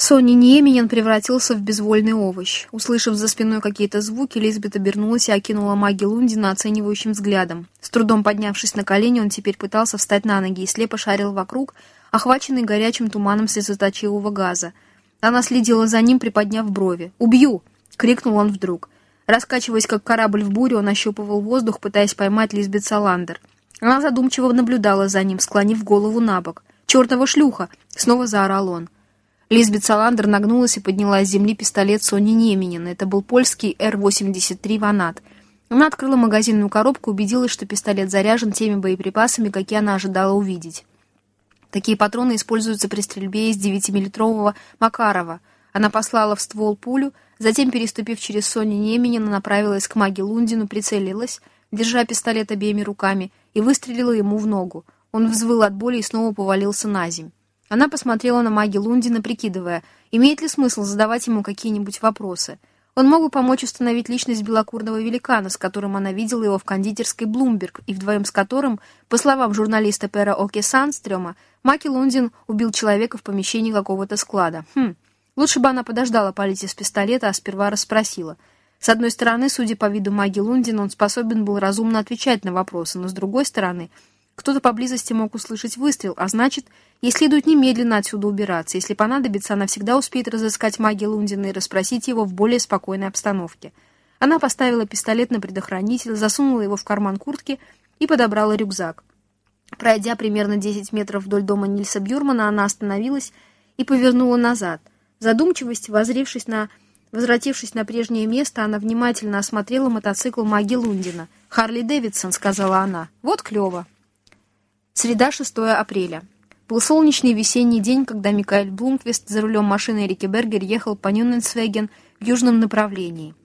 Сони Ниеменен превратился в безвольный овощ. Услышав за спиной какие-то звуки, Лизбет обернулась и окинула маги Лундина оценивающим взглядом. С трудом поднявшись на колени, он теперь пытался встать на ноги и слепо шарил вокруг, охваченный горячим туманом слезоточивого газа. Она следила за ним, приподняв брови. «Убью!» — крикнул он вдруг. Раскачиваясь, как корабль в буре, он ощупывал воздух, пытаясь поймать Лизбет Саландер. Она задумчиво наблюдала за ним, склонив голову на бок. «Чертова шлюха!» — снова заорал он. Лизбет Саландер нагнулась и подняла с земли пистолет Сони Неменина. Это был польский Р-83 «Ванат». Она открыла магазинную коробку убедилась, что пистолет заряжен теми боеприпасами, какие она ожидала увидеть. Такие патроны используются при стрельбе из 9-миллитрового Макарова. Она послала в ствол пулю, затем, переступив через Сони Неменина, направилась к маге Лундину, прицелилась, держа пистолет обеими руками, и выстрелила ему в ногу. Он взвыл от боли и снова повалился на земь. Она посмотрела на маги Лундина, прикидывая, имеет ли смысл задавать ему какие-нибудь вопросы. Он мог бы помочь установить личность белокурного великана, с которым она видела его в кондитерской Блумберг, и вдвоем с которым, по словам журналиста Пера Оке Санстрема, Маки Лундин убил человека в помещении какого-то склада. Хм, лучше бы она подождала палить из пистолета, а сперва расспросила. С одной стороны, судя по виду маги Лундина, он способен был разумно отвечать на вопросы, но с другой стороны, кто-то поблизости мог услышать выстрел, а значит, Ей следует немедленно отсюда убираться. Если понадобится, она всегда успеет разыскать маги Лундина и расспросить его в более спокойной обстановке. Она поставила пистолет на предохранитель, засунула его в карман куртки и подобрала рюкзак. Пройдя примерно 10 метров вдоль дома Нильса Бюрмана, она остановилась и повернула назад. Задумчивость, возрившись на... Возвратившись на прежнее место, она внимательно осмотрела мотоцикл маги Лундина. «Харли Дэвидсон», — сказала она. «Вот клево». Среда, 6 апреля. Был солнечный весенний день, когда Микаэль Блумквист за рулем машины Эрики Бергер ехал по Нюненсвеген в южном направлении.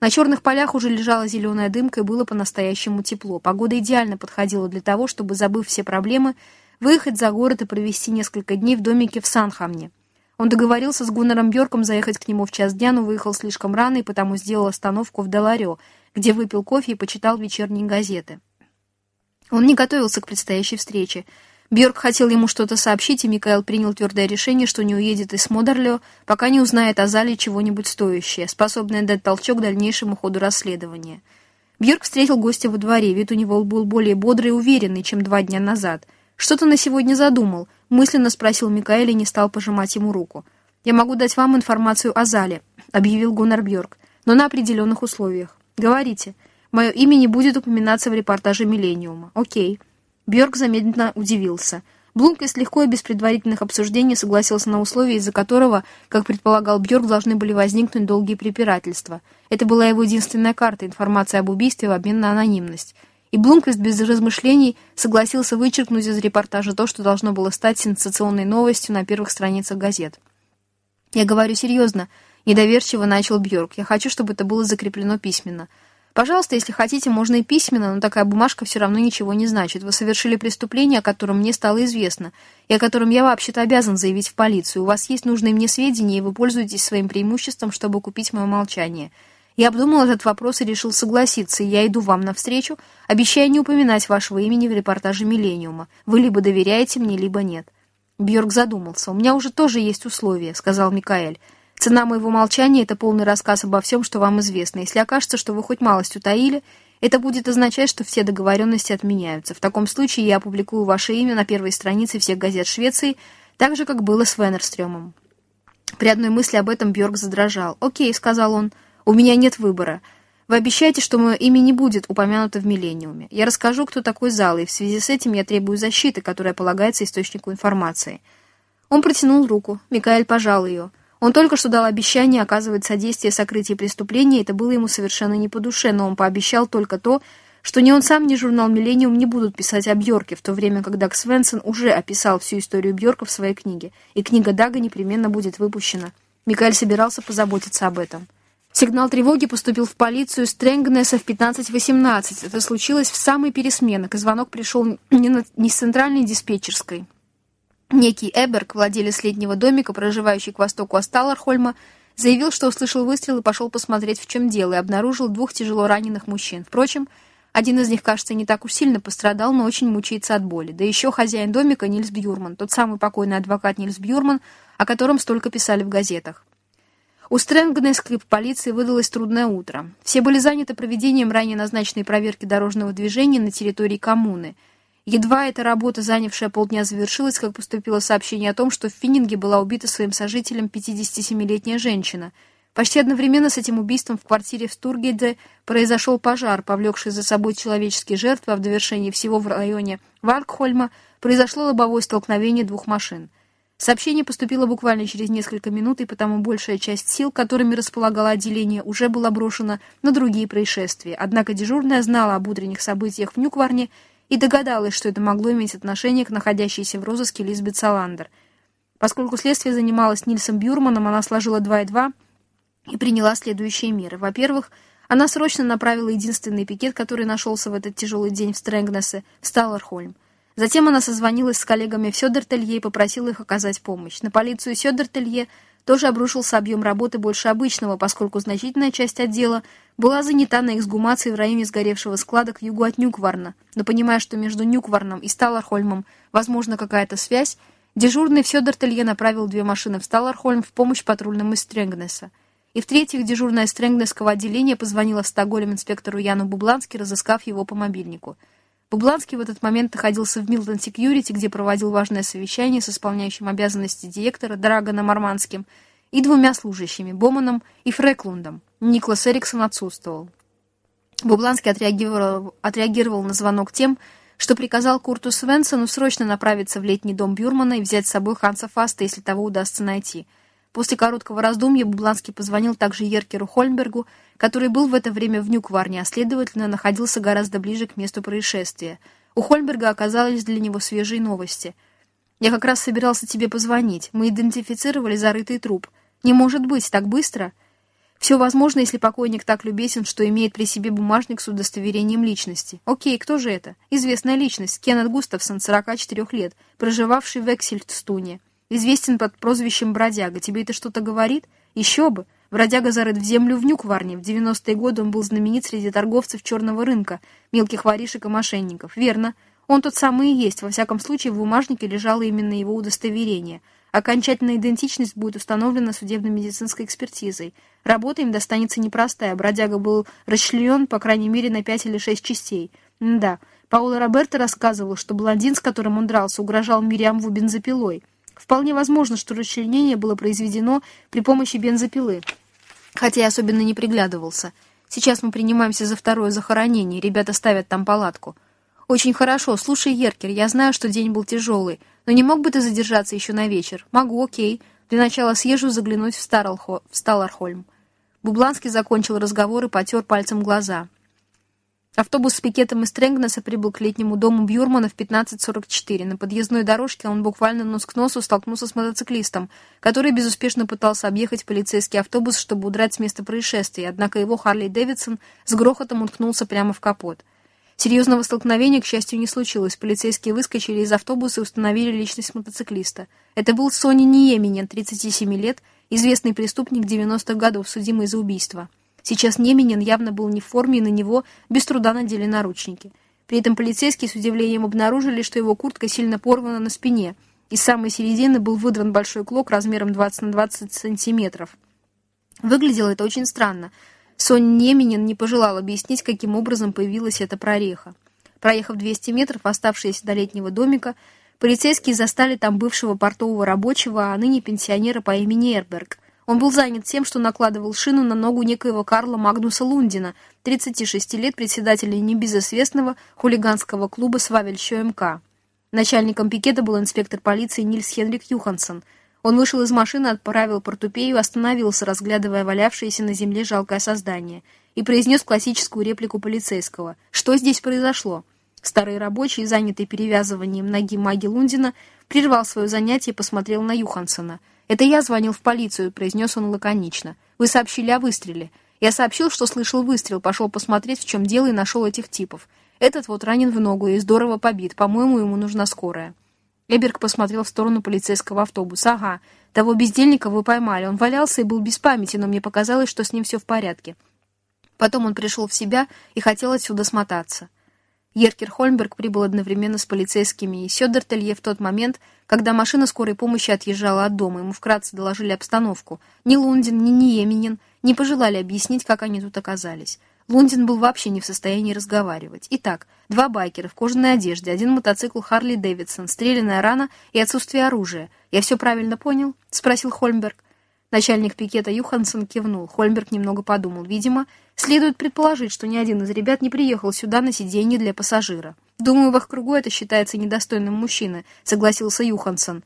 На черных полях уже лежала зеленая дымка и было по-настоящему тепло. Погода идеально подходила для того, чтобы, забыв все проблемы, выехать за город и провести несколько дней в домике в Санхамне. Он договорился с Гуннером Бьорком заехать к нему в час дня, но выехал слишком рано и потому сделал остановку в Деларео, где выпил кофе и почитал вечерние газеты. Он не готовился к предстоящей встрече. Бьорк хотел ему что-то сообщить, и Микаэл принял твердое решение, что не уедет из Модерлё, пока не узнает о зале чего-нибудь стоящее, способное дать толчок дальнейшему ходу расследования. Бьорк встретил гостя во дворе, вид у него был более бодрый и уверенный, чем два дня назад. «Что ты на сегодня задумал?» — мысленно спросил Микаэль и не стал пожимать ему руку. «Я могу дать вам информацию о зале», — объявил Гуннар Бьорк, — «но на определенных условиях. Говорите. Мое имя не будет упоминаться в репортаже «Миллениума». Окей». Бьорк замедленно удивился. Блумквист легко и без предварительных обсуждений согласился на условия, из-за которого, как предполагал Бьорк, должны были возникнуть долгие препирательства. Это была его единственная карта, информация об убийстве в обмен на анонимность. И Блумквист без размышлений согласился вычеркнуть из репортажа то, что должно было стать сенсационной новостью на первых страницах газет. «Я говорю серьезно», — недоверчиво начал Бьорк. «Я хочу, чтобы это было закреплено письменно». Пожалуйста, если хотите, можно и письменно, но такая бумажка все равно ничего не значит. Вы совершили преступление, о котором мне стало известно, и о котором я вообще-то обязан заявить в полицию. У вас есть нужные мне сведения, и вы пользуетесь своим преимуществом, чтобы купить мое молчание. Я обдумал этот вопрос и решил согласиться, и я иду вам навстречу, обещая не упоминать вашего имени в репортаже «Миллениума». Вы либо доверяете мне, либо нет. Бьорк задумался. «У меня уже тоже есть условия», — сказал Микаэль. Цена моего молчания — это полный рассказ обо всем, что вам известно. Если окажется, что вы хоть малость утаили, это будет означать, что все договоренности отменяются. В таком случае я опубликую ваше имя на первой странице всех газет Швеции, так же, как было с Венерстрёмом. При одной мысли об этом Бьорк задрожал. «Окей», — сказал он, — «у меня нет выбора. Вы обещаете, что мое имя не будет упомянуто в «Миллениуме». Я расскажу, кто такой зал, и в связи с этим я требую защиты, которая полагается источнику информации». Он протянул руку. Микаэль пожал ее. Он только что дал обещание оказывать содействие сокрытии преступления, это было ему совершенно не по душе, но он пообещал только то, что ни он сам, ни журнал «Миллениум» не будут писать о Бьорке, в то время как Даг уже описал всю историю Бьорка в своей книге, и книга Дага непременно будет выпущена. Микаэль собирался позаботиться об этом. Сигнал тревоги поступил в полицию Стрэнгнесса в 15.18. Это случилось в самый пересменок, и звонок пришел не, на, не с центральной диспетчерской, Некий Эберг, владелец летнего домика, проживающий к востоку от Сталархольма, заявил, что услышал выстрел и пошел посмотреть, в чем дело, и обнаружил двух тяжело раненых мужчин. Впрочем, Один из них, кажется, не так уж сильно пострадал, но очень мучается от боли. Да еще хозяин домика Нильс Бьюрман, тот самый покойный адвокат Нильс Бьюрман, о котором столько писали в газетах. У Стрэнгнесской полиции выдалось трудное утро. Все были заняты проведением ранее назначенной проверки дорожного движения на территории коммуны. Едва эта работа, занявшая полдня, завершилась, как поступило сообщение о том, что в Финнинге была убита своим сожителем 57-летняя женщина – Почти одновременно с этим убийством в квартире в Стургеде произошел пожар, повлекший за собой человеческие жертвы, а в довершении всего в районе Варкхольма произошло лобовое столкновение двух машин. Сообщение поступило буквально через несколько минут, и потому большая часть сил, которыми располагало отделение, уже была брошена на другие происшествия. Однако дежурная знала об утренних событиях в Нюкварне и догадалась, что это могло иметь отношение к находящейся в розыске Лизбет Саландер. Поскольку следствие занималось Нильсом Бюрманом, она сложила два и два и приняла следующие меры. Во-первых, она срочно направила единственный пикет, который нашелся в этот тяжелый день в Стрэнгнессе, в Сталлархольм. Затем она созвонилась с коллегами в Сёдертелье и попросила их оказать помощь. На полицию Сёдертелье тоже обрушился объем работы больше обычного, поскольку значительная часть отдела была занята на эксгумации в районе сгоревшего склада к югу от Нюкварна. Но понимая, что между Нюкварном и Сталлархольмом возможна какая-то связь, дежурный в Сёдертелье направил две машины в Сталлархольм в помощь патрульным из Стрэнгнесса. И в-третьих, дежурная Стрэнгнесского отделения позвонила в Стокгольм инспектору Яну Бублански, разыскав его по мобильнику. Бубланский в этот момент находился в Милтон Секьюрити, где проводил важное совещание с исполняющим обязанности директора Драгоном Арманским и двумя служащими, Боманом и Фреклундом. Никлас Эриксон отсутствовал. Бубланский отреагировал, отреагировал на звонок тем, что приказал Курту Свенсону срочно направиться в летний дом Бюрмана и взять с собой Ханса Фаста, если того удастся найти – После короткого раздумья Бубланский позвонил также Еркеру Хольмбергу, который был в это время в Нюкварне, а следовательно находился гораздо ближе к месту происшествия. У Хольмберга оказались для него свежие новости. «Я как раз собирался тебе позвонить. Мы идентифицировали зарытый труп. Не может быть, так быстро?» Все возможно, если покойник так любезен, что имеет при себе бумажник с удостоверением личности. Окей, кто же это? Известная личность, Кеннет Густавсон, 44 лет, проживавший в Эксельтстуне. Известен под прозвищем Бродяга. Тебе это что-то говорит? Еще бы! Бродяга зарыт в землю в Нюкварне. В 90-е годы он был знаменит среди торговцев черного рынка, мелких воришек и мошенников. Верно. Он тот самый и есть. Во всяком случае, в бумажнике лежало именно его удостоверение. Окончательная идентичность будет установлена судебно-медицинской экспертизой. Работа им достанется непростая. Бродяга был расчленен, по крайней мере, на пять или шесть частей. М да, Паула Роберто рассказывал, что блондин, с которым он дрался, угрожал Мириамву бензопилой. Вполне возможно, что расчленение было произведено при помощи бензопилы, хотя я особенно не приглядывался. Сейчас мы принимаемся за второе захоронение, ребята ставят там палатку. Очень хорошо, слушай, Еркер, я знаю, что день был тяжелый, но не мог бы ты задержаться еще на вечер? Могу, окей. Для начала съезжу заглянуть в, Старлхо... Сталархольм. Бубланский закончил разговор и потер пальцем глаза. Автобус с пикетом из Стрэнгнеса прибыл к летнему дому Бьюрмана в 15.44. На подъездной дорожке он буквально нос к носу столкнулся с мотоциклистом, который безуспешно пытался объехать полицейский автобус, чтобы удрать с места происшествия, однако его Харли Дэвидсон с грохотом уткнулся прямо в капот. Серьезного столкновения, к счастью, не случилось. Полицейские выскочили из автобуса и установили личность мотоциклиста. Это был Сони Ниеменен, 37 лет, известный преступник 90-х годов, судимый за убийство. Сейчас Неменин явно был не в форме, и на него без труда надели наручники. При этом полицейские с удивлением обнаружили, что его куртка сильно порвана на спине. Из самой середины был выдран большой клок размером 20 на 20 сантиметров. Выглядело это очень странно. Сон Неменин не пожелал объяснить, каким образом появилась эта прореха. Проехав 200 метров, оставшиеся до летнего домика, полицейские застали там бывшего портового рабочего, а ныне пенсионера по имени Эрберг. Он был занят тем, что накладывал шину на ногу некоего Карла Магнуса Лундина, 36 лет председателя небезызвестного хулиганского клуба «Свавельщо МК». Начальником пикета был инспектор полиции Нильс Хенрик Юхансон. Он вышел из машины, отправил портупею, остановился, разглядывая валявшееся на земле жалкое создание, и произнес классическую реплику полицейского. «Что здесь произошло?» Старый рабочий, занятый перевязыванием ноги маги Лундина, прервал свое занятие и посмотрел на Юхансона – «Это я звонил в полицию», — произнес он лаконично. «Вы сообщили о выстреле. Я сообщил, что слышал выстрел, пошел посмотреть, в чем дело, и нашел этих типов. Этот вот ранен в ногу и здорово побит. По-моему, ему нужна скорая». Эберг посмотрел в сторону полицейского автобуса. «Ага, того бездельника вы поймали. Он валялся и был без памяти, но мне показалось, что с ним все в порядке. Потом он пришел в себя и хотел отсюда смотаться. Еркер Хольмберг прибыл одновременно с полицейскими и Сёдертелье в тот момент, когда машина скорой помощи отъезжала от дома. Ему вкратце доложили обстановку. Ни Лундин, ни Ниеминин не пожелали объяснить, как они тут оказались. Лундин был вообще не в состоянии разговаривать. Итак, два байкера в кожаной одежде, один мотоцикл Харли Дэвидсон, стрелянная рана и отсутствие оружия. «Я все правильно понял?» — спросил Хольмберг. Начальник пикета Юхансон кивнул. Хольмберг немного подумал. Видимо, следует предположить, что ни один из ребят не приехал сюда на сиденье для пассажира. «Думаю, в их кругу это считается недостойным мужчины», — согласился Юхансон.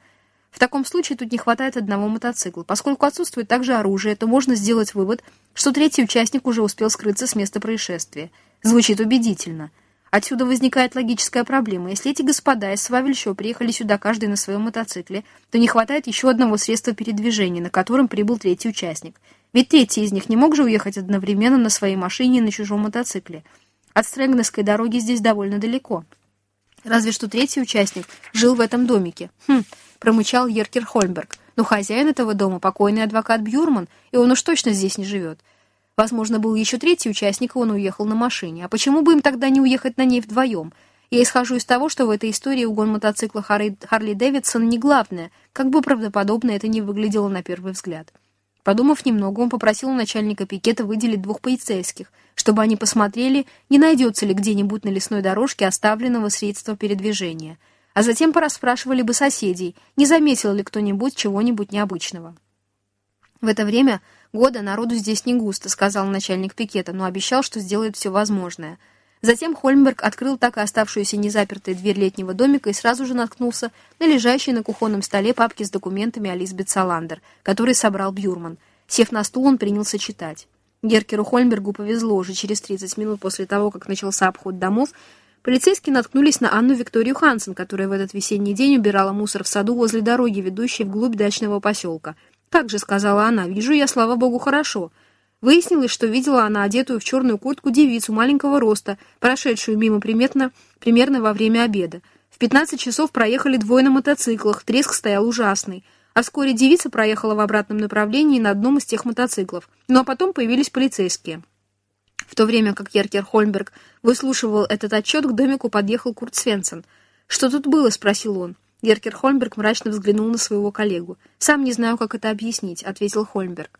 В таком случае тут не хватает одного мотоцикла. Поскольку отсутствует также оружие, то можно сделать вывод, что третий участник уже успел скрыться с места происшествия. Звучит убедительно. Отсюда возникает логическая проблема. Если эти господа из Свавельшо приехали сюда каждый на своем мотоцикле, то не хватает еще одного средства передвижения, на котором прибыл третий участник. Ведь третий из них не мог же уехать одновременно на своей машине и на чужом мотоцикле. От Стрэнгнесской дороги здесь довольно далеко. Разве что третий участник жил в этом домике. Хм, промычал Еркер Хольмберг. Но хозяин этого дома покойный адвокат Бьюрман, и он уж точно здесь не живет. Возможно, был еще третий участник, и он уехал на машине. А почему бы им тогда не уехать на ней вдвоем? Я исхожу из того, что в этой истории угон мотоцикла Харли, Харли Дэвидсон не главное, как бы правдоподобно это не выглядело на первый взгляд. Подумав немного, он попросил у начальника пикета выделить двух полицейских, чтобы они посмотрели, не найдется ли где-нибудь на лесной дорожке оставленного средства передвижения, а затем порасспрашивали бы соседей, не заметил ли кто-нибудь чего-нибудь необычного. В это время года народу здесь не густо», — сказал начальник пикета, но обещал, что сделает все возможное. Затем Хольмберг открыл так и оставшуюся незапертой дверь летнего домика и сразу же наткнулся на лежащие на кухонном столе папки с документами о Лизбет Саландер, которые собрал Бюрман. Сев на стул, он принялся читать. Геркеру Хольмбергу повезло уже через 30 минут после того, как начался обход домов, Полицейские наткнулись на Анну Викторию Хансен, которая в этот весенний день убирала мусор в саду возле дороги, ведущей вглубь дачного поселка. «Как же», — сказала она, — «вижу я, слава богу, хорошо». Выяснилось, что видела она одетую в черную куртку девицу маленького роста, прошедшую мимо приметно, примерно во время обеда. В 15 часов проехали двое на мотоциклах, треск стоял ужасный. А вскоре девица проехала в обратном направлении на одном из тех мотоциклов. Ну а потом появились полицейские. В то время как Еркер Хольмберг выслушивал этот отчет, к домику подъехал Курт Свенсон. «Что тут было?» — спросил он. Геркер Хольмберг мрачно взглянул на своего коллегу. «Сам не знаю, как это объяснить», — ответил Хольмберг.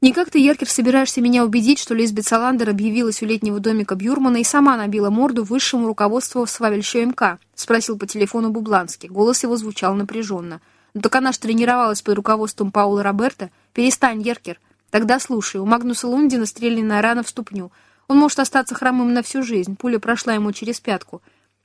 «Никак ты, Еркер, собираешься меня убедить, что Лизбет Саландер объявилась у летнего домика Бюрмана и сама набила морду высшему руководству Свавельщо МК?» — спросил по телефону Бубланский. Голос его звучал напряженно. «Ну так она ж тренировалась под руководством Паула Роберта. Перестань, Еркер. Тогда слушай, у Магнуса Лундина стрелянная рана в ступню. Он может остаться хромым на всю жизнь. Пуля прошла ему через пятку.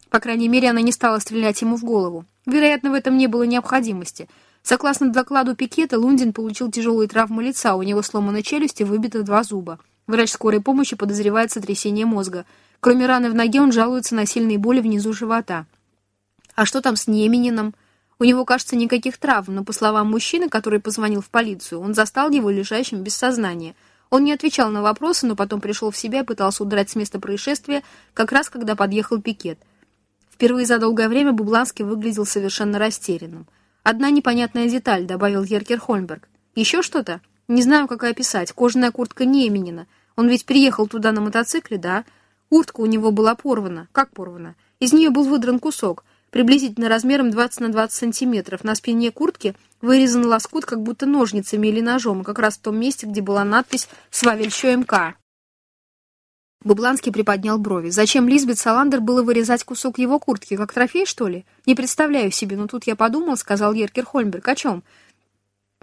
По крайней мере, она не стала стрелять ему в голову. Вероятно, в этом не было необходимости. Согласно докладу Пикета, Лундин получил тяжелые травмы лица, у него сломаны челюсти, выбито два зуба. Врач скорой помощи подозревает сотрясение мозга. Кроме раны в ноге, он жалуется на сильные боли внизу живота. А что там с Немениным? У него, кажется, никаких травм, но, по словам мужчины, который позвонил в полицию, он застал его лежащим без сознания. Он не отвечал на вопросы, но потом пришел в себя и пытался удрать с места происшествия, как раз когда подъехал пикет. Впервые за долгое время Бубланский выглядел совершенно растерянным. «Одна непонятная деталь», — добавил Еркер Хольмберг. «Еще что-то? Не знаю, как описать. Кожаная куртка Неменина. Он ведь приехал туда на мотоцикле, да? Куртка у него была порвана. Как порвана? Из нее был выдран кусок, приблизительно размером 20 на 20 сантиметров. На спине куртки вырезан лоскут, как будто ножницами или ножом, как раз в том месте, где была надпись «Свавельщо МК». Бубланский приподнял брови. Зачем Лизбет Саландер было вырезать кусок его куртки, как трофей, что ли? Не представляю себе, но тут я подумал, сказал Еркер Хольмберг. О чем?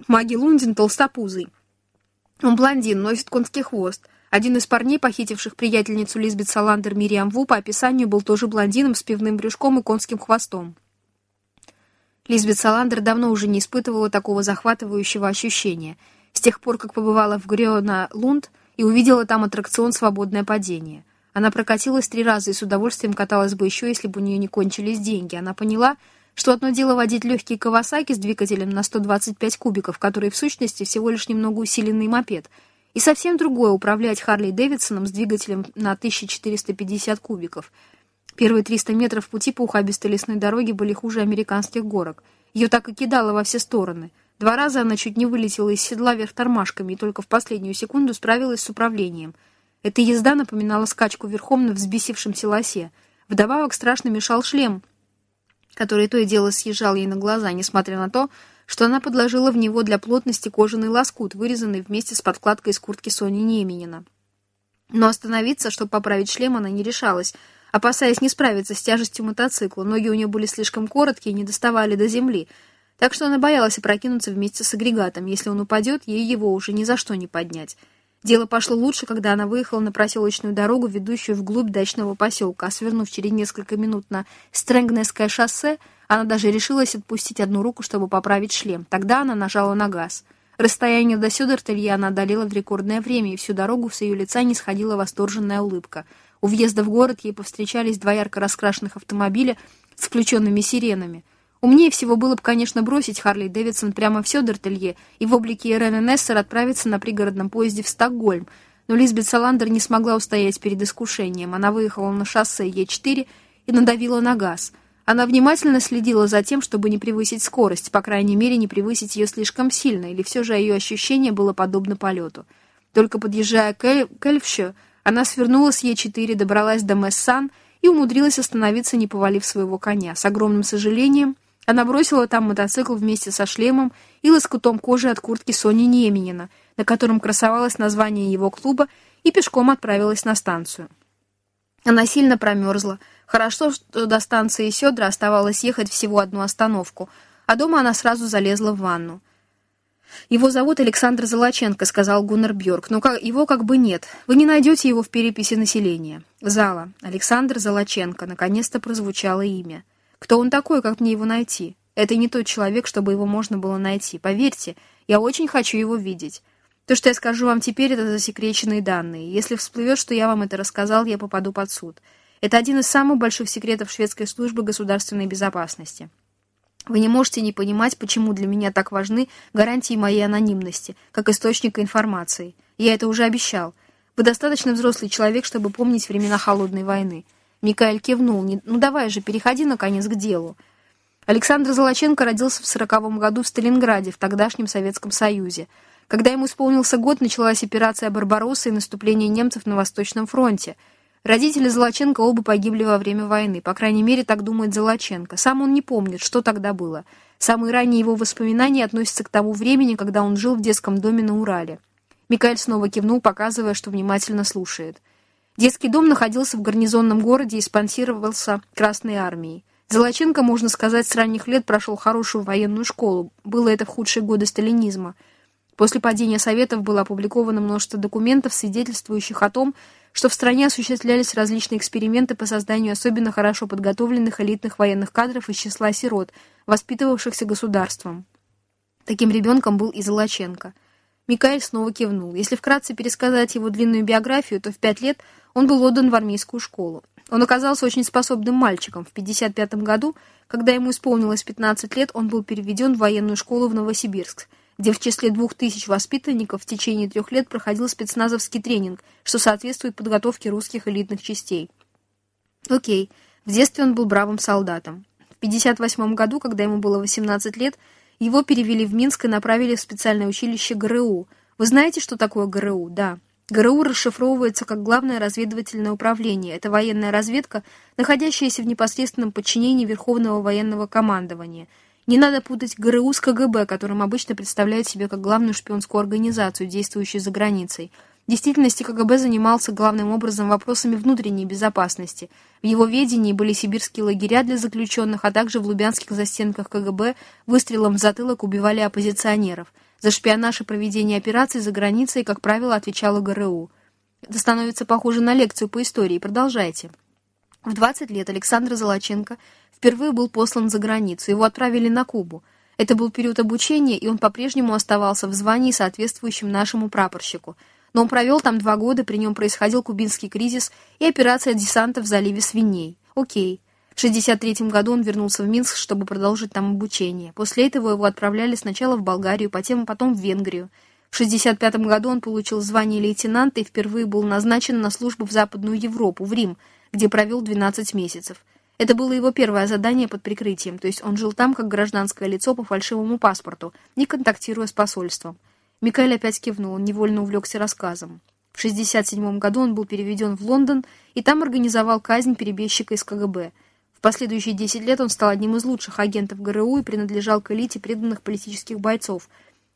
Маги Лундин толстопузый. Он блондин, носит конский хвост. Один из парней, похитивших приятельницу Лизбет Саландер Мириам Ву, по описанию был тоже блондином с пивным брюшком и конским хвостом. Лизбет Саландер давно уже не испытывала такого захватывающего ощущения. С тех пор, как побывала в Грёна Лунд, и увидела там аттракцион «Свободное падение». Она прокатилась три раза и с удовольствием каталась бы еще, если бы у нее не кончились деньги. Она поняла, что одно дело водить легкий Кавасаки с двигателем на 125 кубиков, который в сущности всего лишь немного усиленный мопед, и совсем другое управлять Харли Дэвидсоном с двигателем на 1450 кубиков. Первые 300 метров пути по ухабистой лесной дороге были хуже американских горок. Ее так и кидало во все стороны — Два раза она чуть не вылетела из седла вверх тормашками и только в последнюю секунду справилась с управлением. Эта езда напоминала скачку верхом на взбесившемся лосе. Вдобавок страшно мешал шлем, который то и дело съезжал ей на глаза, несмотря на то, что она подложила в него для плотности кожаный лоскут, вырезанный вместе с подкладкой из куртки Сони Неменина. Но остановиться, чтобы поправить шлем, она не решалась, опасаясь не справиться с тяжестью мотоцикла. Ноги у нее были слишком короткие и не доставали до земли, так что она боялась опрокинуться вместе с агрегатом. Если он упадет, ей его уже ни за что не поднять. Дело пошло лучше, когда она выехала на проселочную дорогу, ведущую вглубь дачного поселка, а свернув через несколько минут на Стрэнгнесское шоссе, она даже решилась отпустить одну руку, чтобы поправить шлем. Тогда она нажала на газ. Расстояние до Сёдертелья она одолела в рекордное время, и всю дорогу с ее лица не сходила восторженная улыбка. У въезда в город ей повстречались два ярко раскрашенных автомобиля с включенными сиренами. Умнее всего было бы, конечно, бросить Харли Дэвидсон прямо в Сёдертелье и в облике Ирены Нессер отправиться на пригородном поезде в Стокгольм, но Лизбет Саландер не смогла устоять перед искушением. Она выехала на шоссе Е4 и надавила на газ — она внимательно следила за тем, чтобы не превысить скорость, по крайней мере, не превысить ее слишком сильно, или все же ее ощущение было подобно полету. Только подъезжая к, Эль к Эльфщу, она свернула с Е4, добралась до Мессан и умудрилась остановиться, не повалив своего коня. С огромным сожалением она бросила там мотоцикл вместе со шлемом и лоскутом кожи от куртки Сони Неменина, на котором красовалось название его клуба, и пешком отправилась на станцию. Она сильно промерзла, Хорошо, что до станции Сёдра оставалось ехать всего одну остановку, а дома она сразу залезла в ванну. «Его зовут Александр Золоченко», — сказал Гуннар Бьорк. «Но его как бы нет. Вы не найдете его в переписи населения». Зала. Александр Золоченко. Наконец-то прозвучало имя. «Кто он такой, как мне его найти?» «Это не тот человек, чтобы его можно было найти. Поверьте, я очень хочу его видеть. То, что я скажу вам теперь, это засекреченные данные. Если всплывет, что я вам это рассказал, я попаду под суд. Это один из самых больших секретов шведской службы государственной безопасности. Вы не можете не понимать, почему для меня так важны гарантии моей анонимности, как источника информации. Я это уже обещал. Вы достаточно взрослый человек, чтобы помнить времена Холодной войны. Микаэль кивнул. «Ну давай же, переходи, наконец, к делу». Александр Золоченко родился в сороковом году в Сталинграде, в тогдашнем Советском Союзе. Когда ему исполнился год, началась операция «Барбаросса» и наступление немцев на Восточном фронте – Родители Золоченко оба погибли во время войны, по крайней мере, так думает Золоченко. Сам он не помнит, что тогда было. Самые ранние его воспоминания относятся к тому времени, когда он жил в детском доме на Урале. Микаэль снова кивнул, показывая, что внимательно слушает. Детский дом находился в гарнизонном городе и спонсировался Красной армией. Золоченко, можно сказать, с ранних лет прошел хорошую военную школу. Было это в худшие годы сталинизма. После падения Советов было опубликовано множество документов, свидетельствующих о том, что в стране осуществлялись различные эксперименты по созданию особенно хорошо подготовленных элитных военных кадров из числа сирот, воспитывавшихся государством. Таким ребенком был и Золоченко. Микаэль снова кивнул. Если вкратце пересказать его длинную биографию, то в пять лет он был отдан в армейскую школу. Он оказался очень способным мальчиком. В 1955 году, когда ему исполнилось 15 лет, он был переведен в военную школу в Новосибирск – где в числе двух тысяч воспитанников в течение трех лет проходил спецназовский тренинг, что соответствует подготовке русских элитных частей. Окей, в детстве он был бравым солдатом. В 1958 году, когда ему было 18 лет, его перевели в Минск и направили в специальное училище ГРУ. Вы знаете, что такое ГРУ? Да. ГРУ расшифровывается как Главное разведывательное управление. Это военная разведка, находящаяся в непосредственном подчинении Верховного военного командования – не надо путать ГРУ с КГБ, которым обычно представляют себе как главную шпионскую организацию, действующую за границей. В действительности КГБ занимался главным образом вопросами внутренней безопасности. В его ведении были сибирские лагеря для заключенных, а также в лубянских застенках КГБ выстрелом в затылок убивали оппозиционеров. За шпионаж и проведение операций за границей, как правило, отвечала ГРУ. Это становится похоже на лекцию по истории. Продолжайте. В 20 лет Александр Золоченко впервые был послан за границу. Его отправили на Кубу. Это был период обучения, и он по-прежнему оставался в звании, соответствующем нашему прапорщику. Но он провел там два года, при нем происходил кубинский кризис и операция десанта в заливе Свиней. Окей. В 1963 году он вернулся в Минск, чтобы продолжить там обучение. После этого его отправляли сначала в Болгарию, потом, потом в Венгрию. В 1965 году он получил звание лейтенанта и впервые был назначен на службу в Западную Европу, в Рим – где провел 12 месяцев. Это было его первое задание под прикрытием, то есть он жил там как гражданское лицо по фальшивому паспорту, не контактируя с посольством. Микаэль опять кивнул, невольно увлекся рассказом. В 1967 году он был переведен в Лондон и там организовал казнь перебежчика из КГБ. В последующие 10 лет он стал одним из лучших агентов ГРУ и принадлежал к элите преданных политических бойцов.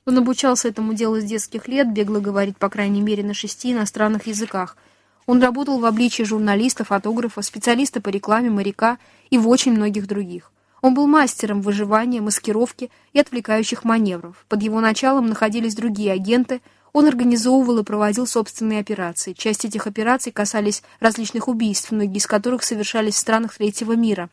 Он обучался этому делу с детских лет, бегло говорит по крайней мере на шести иностранных языках. Он работал в обличии журналиста, фотографа, специалиста по рекламе, моряка и в очень многих других. Он был мастером выживания, маскировки и отвлекающих маневров. Под его началом находились другие агенты – он организовывал и проводил собственные операции. Часть этих операций касались различных убийств, многие из которых совершались в странах третьего мира.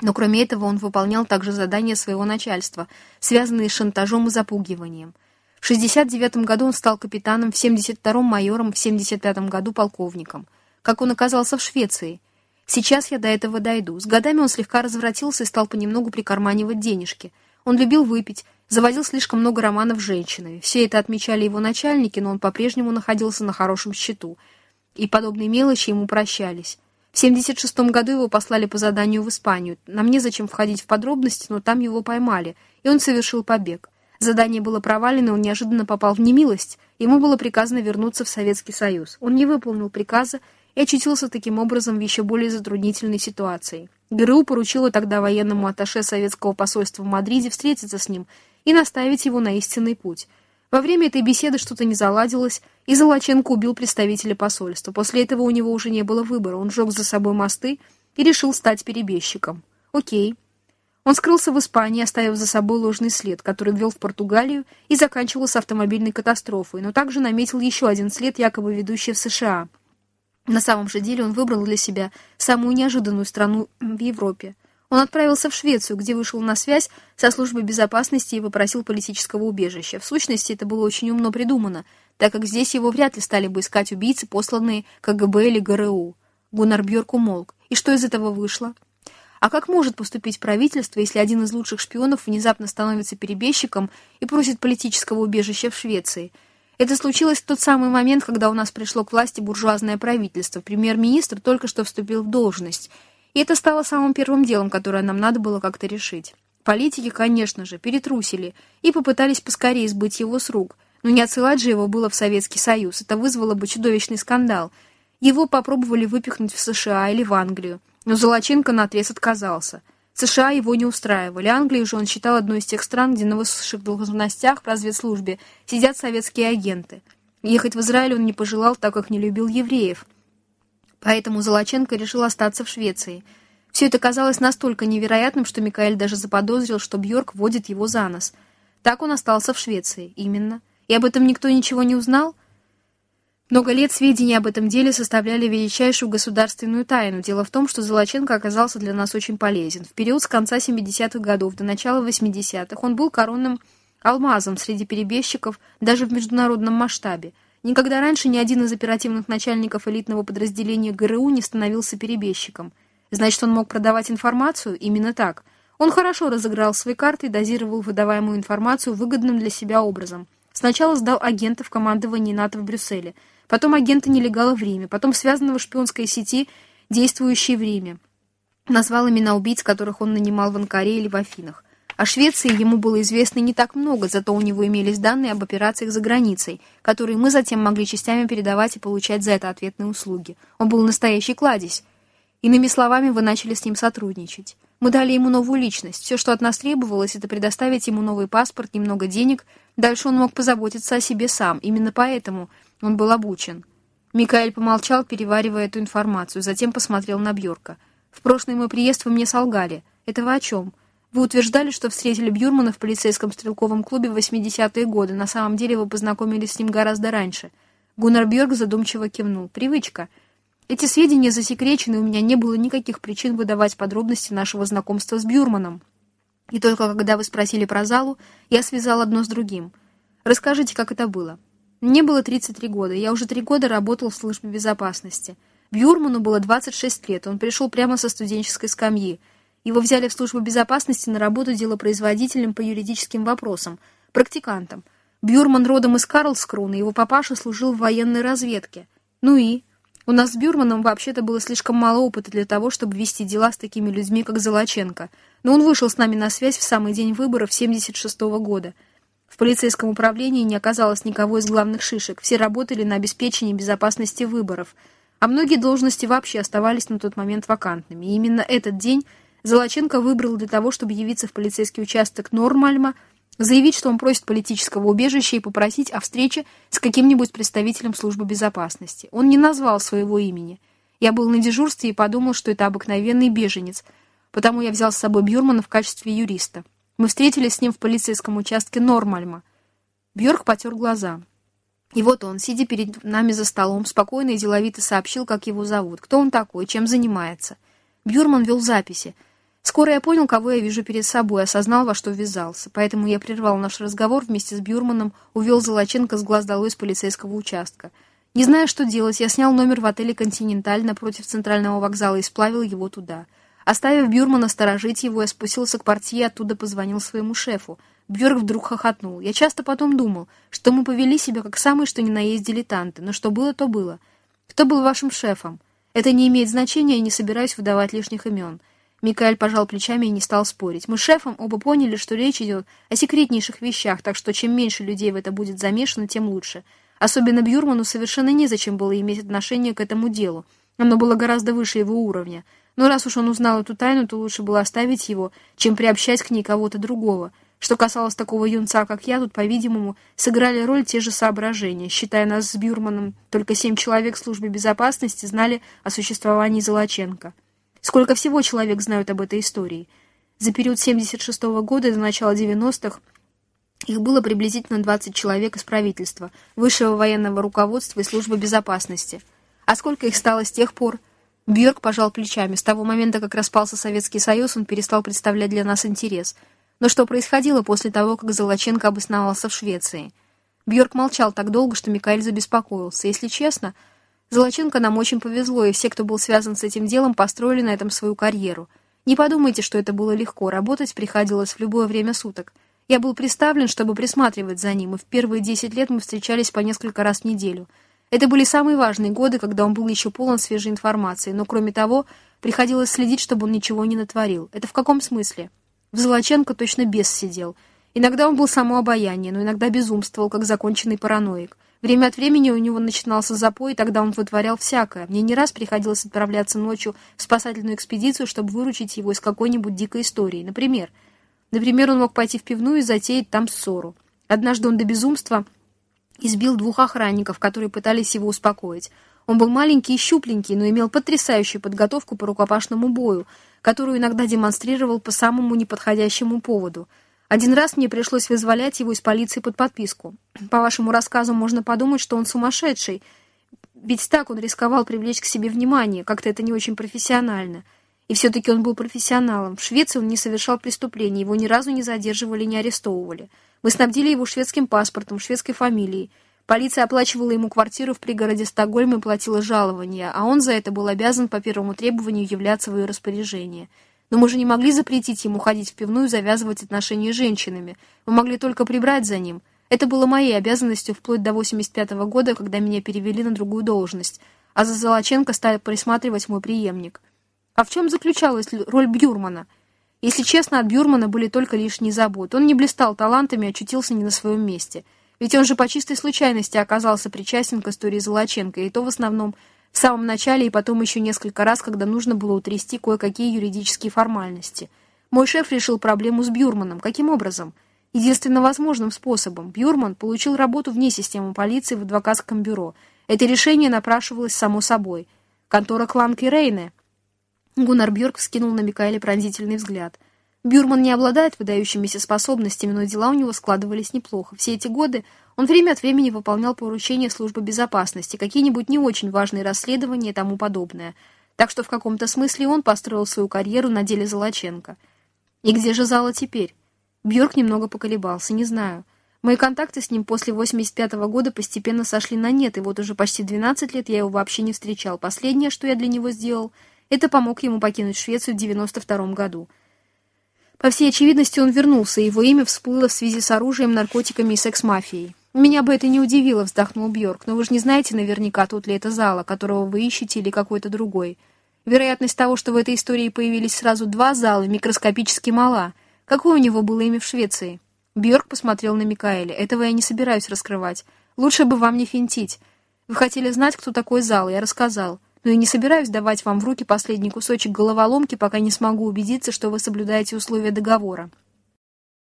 Но кроме этого он выполнял также задания своего начальства, связанные с шантажом и запугиванием. В 1969 году он стал капитаном, в 1972 майором, в 1975 году полковником. Как он оказался в Швеции? Сейчас я до этого дойду. С годами он слегка развратился и стал понемногу прикарманивать денежки. Он любил выпить, заводил слишком много романов с женщинами. Все это отмечали его начальники, но он по-прежнему находился на хорошем счету. И подобные мелочи ему прощались. В 76 году его послали по заданию в Испанию. Нам незачем входить в подробности, но там его поймали, и он совершил побег. Задание было провалено, он неожиданно попал в немилость. Ему было приказано вернуться в Советский Союз. Он не выполнил приказа и очутился таким образом в еще более затруднительной ситуации. ГРУ поручила тогда военному атташе советского посольства в Мадриде встретиться с ним и наставить его на истинный путь. Во время этой беседы что-то не заладилось, и Золоченко убил представителя посольства. После этого у него уже не было выбора, он сжег за собой мосты и решил стать перебежчиком. Окей. Он скрылся в Испании, оставив за собой ложный след, который ввел в Португалию и заканчивался автомобильной катастрофой, но также наметил еще один след, якобы ведущий в США. На самом же деле он выбрал для себя самую неожиданную страну в Европе. Он отправился в Швецию, где вышел на связь со службой безопасности и попросил политического убежища. В сущности, это было очень умно придумано, так как здесь его вряд ли стали бы искать убийцы, посланные КГБ или ГРУ. Гуннар Бьорк умолк. И что из этого вышло? А как может поступить правительство, если один из лучших шпионов внезапно становится перебежчиком и просит политического убежища в Швеции? Это случилось в тот самый момент, когда у нас пришло к власти буржуазное правительство. Премьер-министр только что вступил в должность – и это стало самым первым делом, которое нам надо было как-то решить. Политики, конечно же, перетрусили и попытались поскорее сбыть его с рук, но не отсылать же его было в Советский Союз, это вызвало бы чудовищный скандал. Его попробовали выпихнуть в США или в Англию, но Золоченко наотрез отказался. США его не устраивали, Англию же он считал одной из тех стран, где на высших должностях в разведслужбе сидят советские агенты. Ехать в Израиль он не пожелал, так как не любил евреев. Поэтому Золоченко решил остаться в Швеции. Все это казалось настолько невероятным, что Микаэль даже заподозрил, что Бьорк водит его за нос. Так он остался в Швеции, именно. И об этом никто ничего не узнал? Много лет сведения об этом деле составляли величайшую государственную тайну. Дело в том, что Золоченко оказался для нас очень полезен. В период с конца 70-х годов до начала 80-х он был коронным алмазом среди перебежчиков даже в международном масштабе – Никогда раньше ни один из оперативных начальников элитного подразделения ГРУ не становился перебежчиком. Значит, он мог продавать информацию? Именно так. Он хорошо разыграл свои карты и дозировал выдаваемую информацию выгодным для себя образом. Сначала сдал агента в командовании НАТО в Брюсселе, потом агента нелегала в Риме, потом связанного шпионской сети, действующей в Риме. Назвал имена убийц, которых он нанимал в Анкаре или в Афинах. О Швеции ему было известно не так много, зато у него имелись данные об операциях за границей, которые мы затем могли частями передавать и получать за это ответные услуги. Он был настоящий кладезь. Иными словами, вы начали с ним сотрудничать. Мы дали ему новую личность. Все, что от нас требовалось, это предоставить ему новый паспорт, немного денег. Дальше он мог позаботиться о себе сам. Именно поэтому он был обучен. Микаэль помолчал, переваривая эту информацию, затем посмотрел на Бьорка. «В прошлый мой приезд вы мне солгали. Это вы о чем?» Вы утверждали, что встретили Бьюрмана в полицейском стрелковом клубе в 80-е годы. На самом деле вы познакомились с ним гораздо раньше. Гуннар Бьорг задумчиво кивнул. Привычка. Эти сведения засекречены, у меня не было никаких причин выдавать подробности нашего знакомства с Бьюрманом. И только когда вы спросили про залу, я связал одно с другим. Расскажите, как это было. Мне было 33 года, я уже три года работал в службе безопасности. Бьюрману было 26 лет, он пришел прямо со студенческой скамьи. Его взяли в службу безопасности на работу делопроизводителем по юридическим вопросам, практикантом. Бюрман родом из Карлскруна, его папаша служил в военной разведке. Ну и? У нас с Бюрманом вообще-то было слишком мало опыта для того, чтобы вести дела с такими людьми, как Золоченко. Но он вышел с нами на связь в самый день выборов 76 -го года. В полицейском управлении не оказалось никого из главных шишек, все работали на обеспечении безопасности выборов, а многие должности вообще оставались на тот момент вакантными. И именно этот день Золоченко выбрал для того, чтобы явиться в полицейский участок Нормальма, заявить, что он просит политического убежища и попросить о встрече с каким-нибудь представителем службы безопасности. Он не назвал своего имени. Я был на дежурстве и подумал, что это обыкновенный беженец, потому я взял с собой Бюрмана в качестве юриста. Мы встретились с ним в полицейском участке Нормальма. Бьорк потер глаза. И вот он, сидя перед нами за столом, спокойно и деловито сообщил, как его зовут, кто он такой, чем занимается. Бюрман вел записи. Скоро я понял, кого я вижу перед собой, осознал, во что ввязался. Поэтому я прервал наш разговор вместе с Бюрманом, увел Золоченко с глаз долой из полицейского участка. Не зная, что делать, я снял номер в отеле «Континенталь» напротив центрального вокзала и сплавил его туда — Оставив Бюрмана сторожить его, я спустился к портье оттуда позвонил своему шефу. Бьорк вдруг хохотнул. Я часто потом думал, что мы повели себя как самые что ни на есть дилетанты, но что было, то было. Кто был вашим шефом? Это не имеет значения, я не собираюсь выдавать лишних имен. Микаэль пожал плечами и не стал спорить. Мы с шефом оба поняли, что речь идет о секретнейших вещах, так что чем меньше людей в это будет замешано, тем лучше. Особенно Бюрману совершенно незачем было иметь отношение к этому делу. Оно было гораздо выше его уровня. Но раз уж он узнал эту тайну, то лучше было оставить его, чем приобщать к ней кого-то другого. Что касалось такого юнца, как я, тут, по-видимому, сыграли роль те же соображения. Считая нас с Бюрманом, только семь человек службы безопасности знали о существовании Золоченко. Сколько всего человек знают об этой истории? За период 76 -го года до начала 90-х их было приблизительно 20 человек из правительства, высшего военного руководства и службы безопасности. А сколько их стало с тех пор, Бьорк пожал плечами. С того момента, как распался Советский Союз, он перестал представлять для нас интерес. Но что происходило после того, как Золоченко обосновался в Швеции? Бьорк молчал так долго, что Микаэль забеспокоился. Если честно, Золоченко нам очень повезло, и все, кто был связан с этим делом, построили на этом свою карьеру. Не подумайте, что это было легко. Работать приходилось в любое время суток. Я был представлен, чтобы присматривать за ним, и в первые десять лет мы встречались по несколько раз в неделю — это были самые важные годы, когда он был еще полон свежей информации, но, кроме того, приходилось следить, чтобы он ничего не натворил. Это в каком смысле? В Золоченко точно бес сидел. Иногда он был само обаяние, но иногда безумствовал, как законченный параноик. Время от времени у него начинался запой, и тогда он вытворял всякое. Мне не раз приходилось отправляться ночью в спасательную экспедицию, чтобы выручить его из какой-нибудь дикой истории. Например, например, он мог пойти в пивную и затеять там ссору. Однажды он до безумства избил двух охранников, которые пытались его успокоить. Он был маленький и щупленький, но имел потрясающую подготовку по рукопашному бою, которую иногда демонстрировал по самому неподходящему поводу. Один раз мне пришлось вызволять его из полиции под подписку. По вашему рассказу можно подумать, что он сумасшедший, ведь так он рисковал привлечь к себе внимание, как-то это не очень профессионально. И все-таки он был профессионалом. В Швеции он не совершал преступлений, его ни разу не задерживали, не арестовывали. Мы снабдили его шведским паспортом, шведской фамилией. Полиция оплачивала ему квартиру в пригороде Стокгольма и платила жалования, а он за это был обязан по первому требованию являться в ее распоряжение. Но мы же не могли запретить ему ходить в пивную и завязывать отношения с женщинами. Мы могли только прибрать за ним. Это было моей обязанностью вплоть до 85 -го года, когда меня перевели на другую должность, а за Золоченко стал присматривать мой преемник. А в чем заключалась роль Бюрмана? Если честно, от Бюрмана были только лишние заботы. Он не блистал талантами, очутился не на своем месте. Ведь он же по чистой случайности оказался причастен к истории Золоченко, и то в основном в самом начале и потом еще несколько раз, когда нужно было утрясти кое-какие юридические формальности. Мой шеф решил проблему с Бюрманом. Каким образом? Единственно возможным способом. Бюрман получил работу вне системы полиции в адвокатском бюро. Это решение напрашивалось само собой. Контора Кланки Рейне — Гуннар Бьорк вскинул на Микаэля пронзительный взгляд. Бюрман не обладает выдающимися способностями, но дела у него складывались неплохо. Все эти годы он время от времени выполнял поручения службы безопасности, какие-нибудь не очень важные расследования и тому подобное. Так что в каком-то смысле он построил свою карьеру на деле Золоченко. И где же Зала теперь? Бьорк немного поколебался, не знаю. Мои контакты с ним после 85 -го года постепенно сошли на нет, и вот уже почти 12 лет я его вообще не встречал. Последнее, что я для него сделал — это помог ему покинуть Швецию в 92 году. По всей очевидности, он вернулся, и его имя всплыло в связи с оружием, наркотиками и секс-мафией. «Меня бы это не удивило», — вздохнул Бьорк, «но вы же не знаете наверняка, тут ли это зала, которого вы ищете, или какой-то другой. Вероятность того, что в этой истории появились сразу два зала, микроскопически мала. Какое у него было имя в Швеции?» Бьорк посмотрел на Микаэля. «Этого я не собираюсь раскрывать. Лучше бы вам не финтить. Вы хотели знать, кто такой зал, я рассказал. Но я не собираюсь давать вам в руки последний кусочек головоломки, пока не смогу убедиться, что вы соблюдаете условия договора».